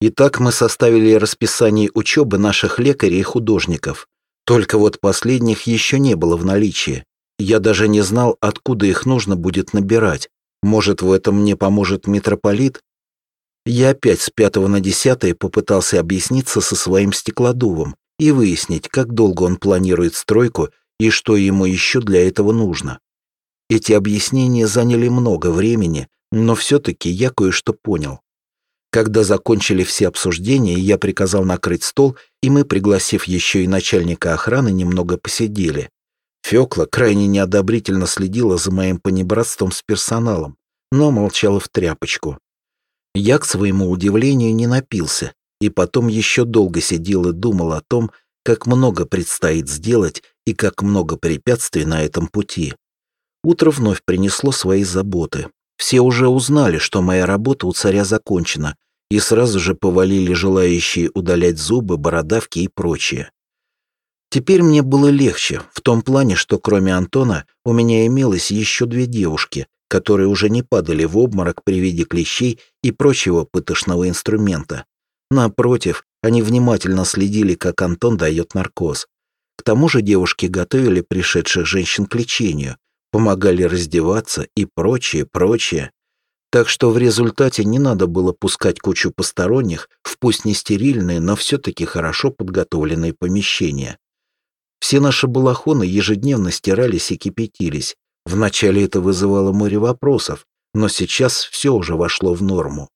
Итак, мы составили расписание учебы наших лекарей и художников. Только вот последних еще не было в наличии. Я даже не знал, откуда их нужно будет набирать. Может, в этом мне поможет митрополит? Я опять с пятого на десятое попытался объясниться со своим стеклодувом и выяснить, как долго он планирует стройку и что ему еще для этого нужно. Эти объяснения заняли много времени, но все-таки я кое-что понял. Когда закончили все обсуждения, я приказал накрыть стол, и мы, пригласив еще и начальника охраны, немного посидели. Фёкла крайне неодобрительно следила за моим понебратством с персоналом, но молчала в тряпочку. Я, к своему удивлению, не напился, и потом еще долго сидел и думал о том, как много предстоит сделать и как много препятствий на этом пути. Утро вновь принесло свои заботы. Все уже узнали, что моя работа у царя закончена, и сразу же повалили желающие удалять зубы, бородавки и прочее. Теперь мне было легче, в том плане, что кроме Антона у меня имелось еще две девушки, которые уже не падали в обморок при виде клещей и прочего пытошного инструмента. Напротив, они внимательно следили, как Антон дает наркоз. К тому же девушки готовили пришедших женщин к лечению, помогали раздеваться и прочее, прочее. Так что в результате не надо было пускать кучу посторонних в пусть не стерильные, но все-таки хорошо подготовленные помещения. Все наши балахоны ежедневно стирались и кипятились. Вначале это вызывало море вопросов, но сейчас все уже вошло в норму.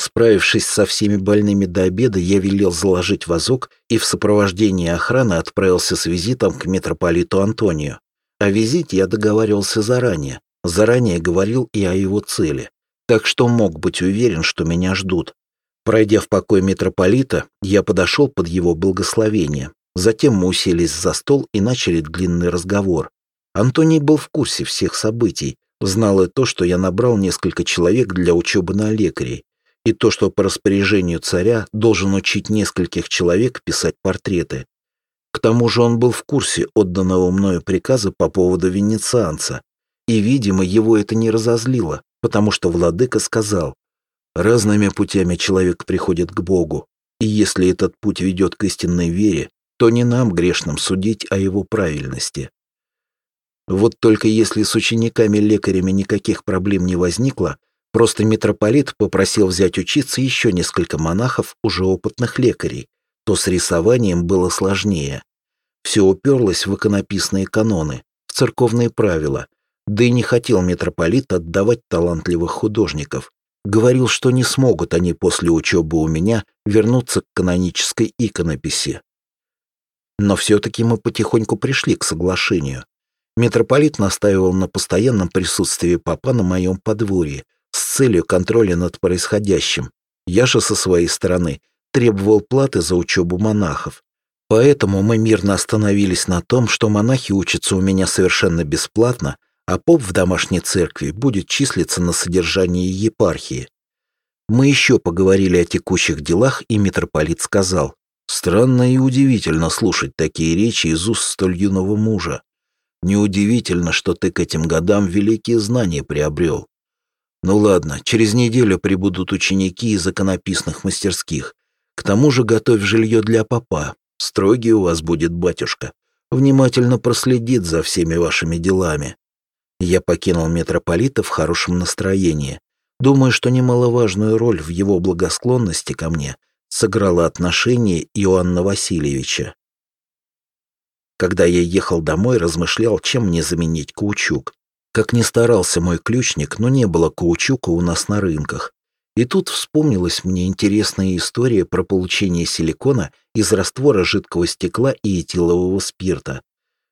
Справившись со всеми больными до обеда, я велел заложить вазок и в сопровождении охраны отправился с визитом к митрополиту Антонию. О визите я договаривался заранее, заранее говорил и о его цели, так что мог быть уверен, что меня ждут. Пройдя в покой митрополита, я подошел под его благословение. Затем мы уселись за стол и начали длинный разговор. Антоний был в курсе всех событий, знал и то, что я набрал несколько человек для учебы на лекарей, и то, что по распоряжению царя должен учить нескольких человек писать портреты. К тому же он был в курсе отданного мною приказа по поводу венецианца, и, видимо, его это не разозлило, потому что владыка сказал, «Разными путями человек приходит к Богу, и если этот путь ведет к истинной вере, то не нам, грешным, судить о его правильности». Вот только если с учениками-лекарями никаких проблем не возникло, просто митрополит попросил взять учиться еще несколько монахов, уже опытных лекарей, то с рисованием было сложнее. Все уперлось в иконописные каноны, в церковные правила, да и не хотел митрополит отдавать талантливых художников. Говорил, что не смогут они после учебы у меня вернуться к канонической иконописи. Но все-таки мы потихоньку пришли к соглашению. Митрополит настаивал на постоянном присутствии папа на моем подворье с целью контроля над происходящим. Я же со своей стороны требовал платы за учебу монахов. Поэтому мы мирно остановились на том, что монахи учатся у меня совершенно бесплатно, а поп в домашней церкви будет числиться на содержании епархии. Мы еще поговорили о текущих делах, и митрополит сказал, «Странно и удивительно слушать такие речи из уст столь юного мужа. Неудивительно, что ты к этим годам великие знания приобрел. Ну ладно, через неделю прибудут ученики из законописных мастерских. К тому же готовь жилье для папа. Строгий у вас будет батюшка. Внимательно проследит за всеми вашими делами. Я покинул митрополита в хорошем настроении. Думаю, что немаловажную роль в его благосклонности ко мне сыграло отношение Иоанна Васильевича. Когда я ехал домой, размышлял, чем мне заменить каучук. Как ни старался мой ключник, но не было каучука у нас на рынках. И тут вспомнилась мне интересная история про получение силикона из раствора жидкого стекла и этилового спирта.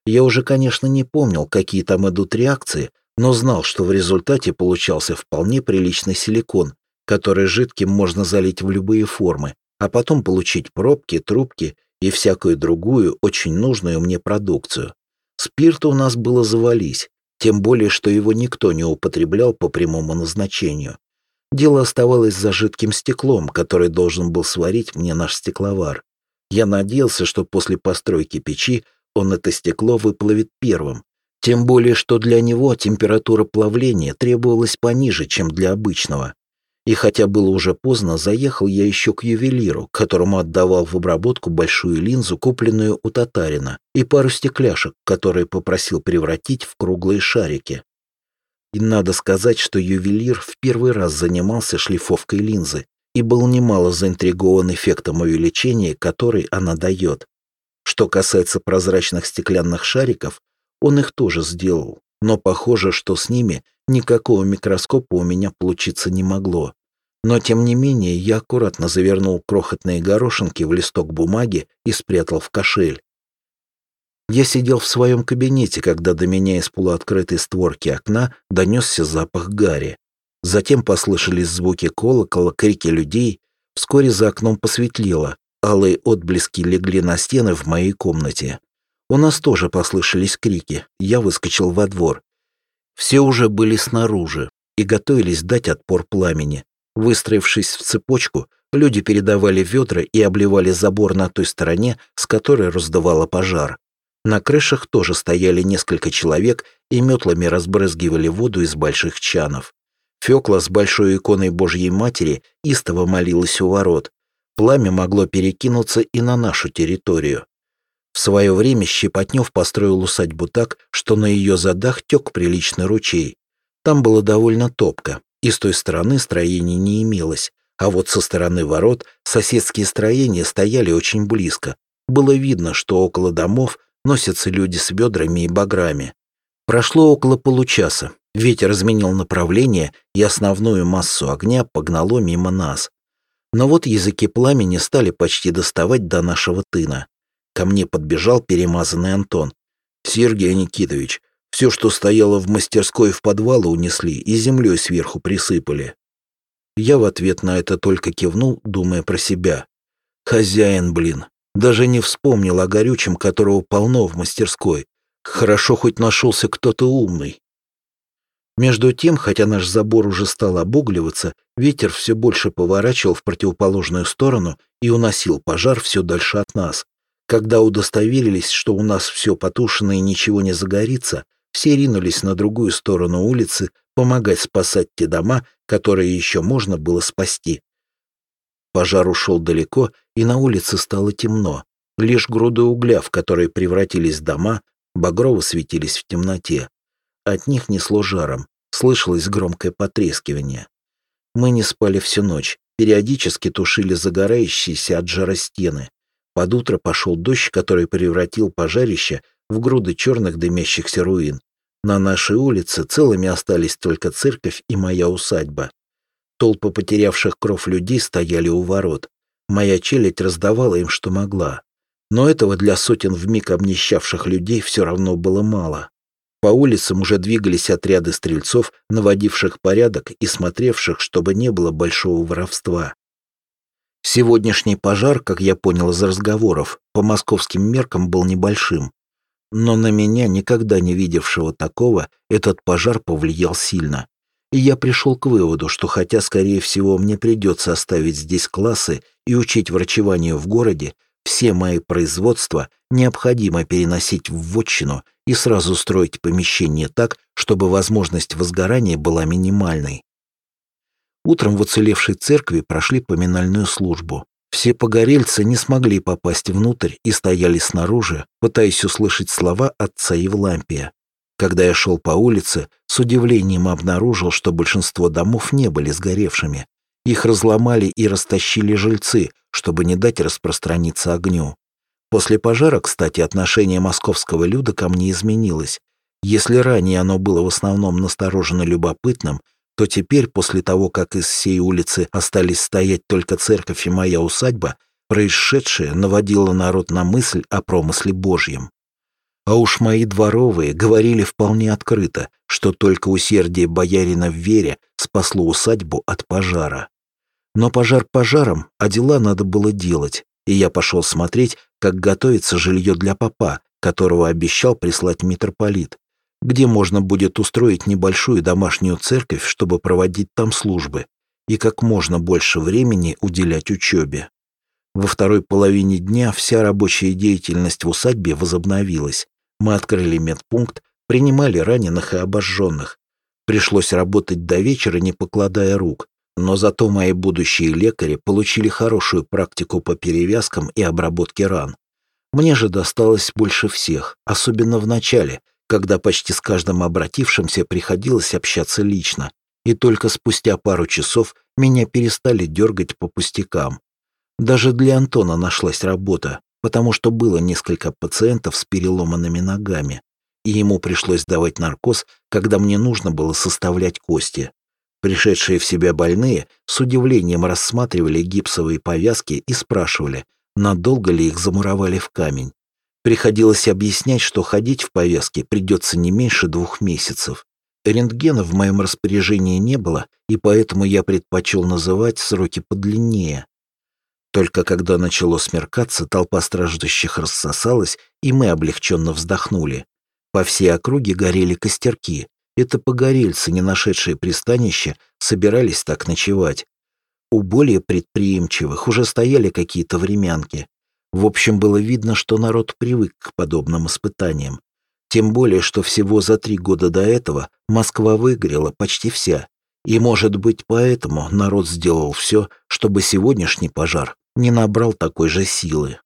Я уже, конечно, не помнил, какие там идут реакции, но знал, что в результате получался вполне приличный силикон, который жидким можно залить в любые формы, а потом получить пробки, трубки и всякую другую, очень нужную мне продукцию. Спирта у нас было завались, тем более, что его никто не употреблял по прямому назначению. Дело оставалось за жидким стеклом, который должен был сварить мне наш стекловар. Я надеялся, что после постройки печи он это стекло выплавит первым. Тем более, что для него температура плавления требовалась пониже, чем для обычного. И хотя было уже поздно, заехал я еще к ювелиру, которому отдавал в обработку большую линзу, купленную у татарина, и пару стекляшек, которые попросил превратить в круглые шарики. И надо сказать, что ювелир в первый раз занимался шлифовкой линзы и был немало заинтригован эффектом увеличения, который она дает. Что касается прозрачных стеклянных шариков, он их тоже сделал, но похоже, что с ними никакого микроскопа у меня получиться не могло. Но, тем не менее, я аккуратно завернул крохотные горошинки в листок бумаги и спрятал в кошель. Я сидел в своем кабинете, когда до меня из полуоткрытой створки окна донесся запах гари. Затем послышались звуки колокола, крики людей. Вскоре за окном посветлело. Алые отблески легли на стены в моей комнате. У нас тоже послышались крики. Я выскочил во двор. Все уже были снаружи и готовились дать отпор пламени. Выстроившись в цепочку, люди передавали ведра и обливали забор на той стороне, с которой раздавало пожар. На крышах тоже стояли несколько человек и метлами разбрызгивали воду из больших чанов. Фёкла с большой иконой Божьей Матери истово молилась у ворот. Пламя могло перекинуться и на нашу территорию. В свое время Щепотнев построил усадьбу так, что на ее задах тек приличный ручей. Там было довольно топко, и с той стороны строений не имелось, а вот со стороны ворот соседские строения стояли очень близко. Было видно, что около домов носятся люди с ведрами и баграми. Прошло около получаса. Ветер изменил направление, и основную массу огня погнало мимо нас. Но вот языки пламени стали почти доставать до нашего тына. Ко мне подбежал перемазанный Антон. «Сергей Никитович, все, что стояло в мастерской в подвалы, унесли и землей сверху присыпали. Я в ответ на это только кивнул, думая про себя. Хозяин, блин, даже не вспомнил о горючем, которого полно в мастерской. Хорошо хоть нашелся кто-то умный. Между тем, хотя наш забор уже стал обугливаться, ветер все больше поворачивал в противоположную сторону и уносил пожар все дальше от нас. Когда удостоверились, что у нас все потушено и ничего не загорится, все ринулись на другую сторону улицы помогать спасать те дома, которые еще можно было спасти. Пожар ушел далеко, и на улице стало темно. Лишь груды угля, в которые превратились дома, багрово светились в темноте. От них несло жаром, слышалось громкое потрескивание. Мы не спали всю ночь, периодически тушили загорающиеся от жара стены. Под утро пошел дождь, который превратил пожарище в груды черных дымящихся руин. На нашей улице целыми остались только церковь и моя усадьба. Толпы потерявших кров людей стояли у ворот. Моя челядь раздавала им, что могла. Но этого для сотен вмиг обнищавших людей все равно было мало. По улицам уже двигались отряды стрельцов, наводивших порядок и смотревших, чтобы не было большого воровства. Сегодняшний пожар, как я понял из разговоров, по московским меркам был небольшим. Но на меня, никогда не видевшего такого, этот пожар повлиял сильно. И я пришел к выводу, что хотя, скорее всего, мне придется оставить здесь классы и учить врачеванию в городе, все мои производства необходимо переносить в вотчину и сразу строить помещение так, чтобы возможность возгорания была минимальной. Утром в уцелевшей церкви прошли поминальную службу. Все погорельцы не смогли попасть внутрь и стояли снаружи, пытаясь услышать слова отца Евлампия. Когда я шел по улице, с удивлением обнаружил, что большинство домов не были сгоревшими. Их разломали и растащили жильцы, чтобы не дать распространиться огню. После пожара, кстати, отношение московского люда ко мне изменилось. Если ранее оно было в основном настороженно любопытным, то теперь, после того, как из всей улицы остались стоять только церковь и моя усадьба, происшедшее наводило народ на мысль о промысле Божьем. А уж мои дворовые говорили вполне открыто, что только усердие боярина в вере спасло усадьбу от пожара. Но пожар пожаром, а дела надо было делать, и я пошел смотреть, как готовится жилье для папа, которого обещал прислать митрополит где можно будет устроить небольшую домашнюю церковь, чтобы проводить там службы, и как можно больше времени уделять учебе. Во второй половине дня вся рабочая деятельность в усадьбе возобновилась. Мы открыли медпункт, принимали раненых и обожженных. Пришлось работать до вечера, не покладая рук. Но зато мои будущие лекари получили хорошую практику по перевязкам и обработке ран. Мне же досталось больше всех, особенно в начале, когда почти с каждым обратившимся приходилось общаться лично, и только спустя пару часов меня перестали дергать по пустякам. Даже для Антона нашлась работа, потому что было несколько пациентов с переломанными ногами, и ему пришлось давать наркоз, когда мне нужно было составлять кости. Пришедшие в себя больные с удивлением рассматривали гипсовые повязки и спрашивали, надолго ли их замуровали в камень. Приходилось объяснять, что ходить в повязке придется не меньше двух месяцев. Рентгена в моем распоряжении не было, и поэтому я предпочел называть сроки подлиннее. Только когда начало смеркаться, толпа страждущих рассосалась, и мы облегченно вздохнули. По всей округе горели костерки, это погорельцы, не нашедшие пристанище, собирались так ночевать. У более предприимчивых уже стояли какие-то времянки. В общем, было видно, что народ привык к подобным испытаниям. Тем более, что всего за три года до этого Москва выгорела почти вся. И, может быть, поэтому народ сделал все, чтобы сегодняшний пожар не набрал такой же силы.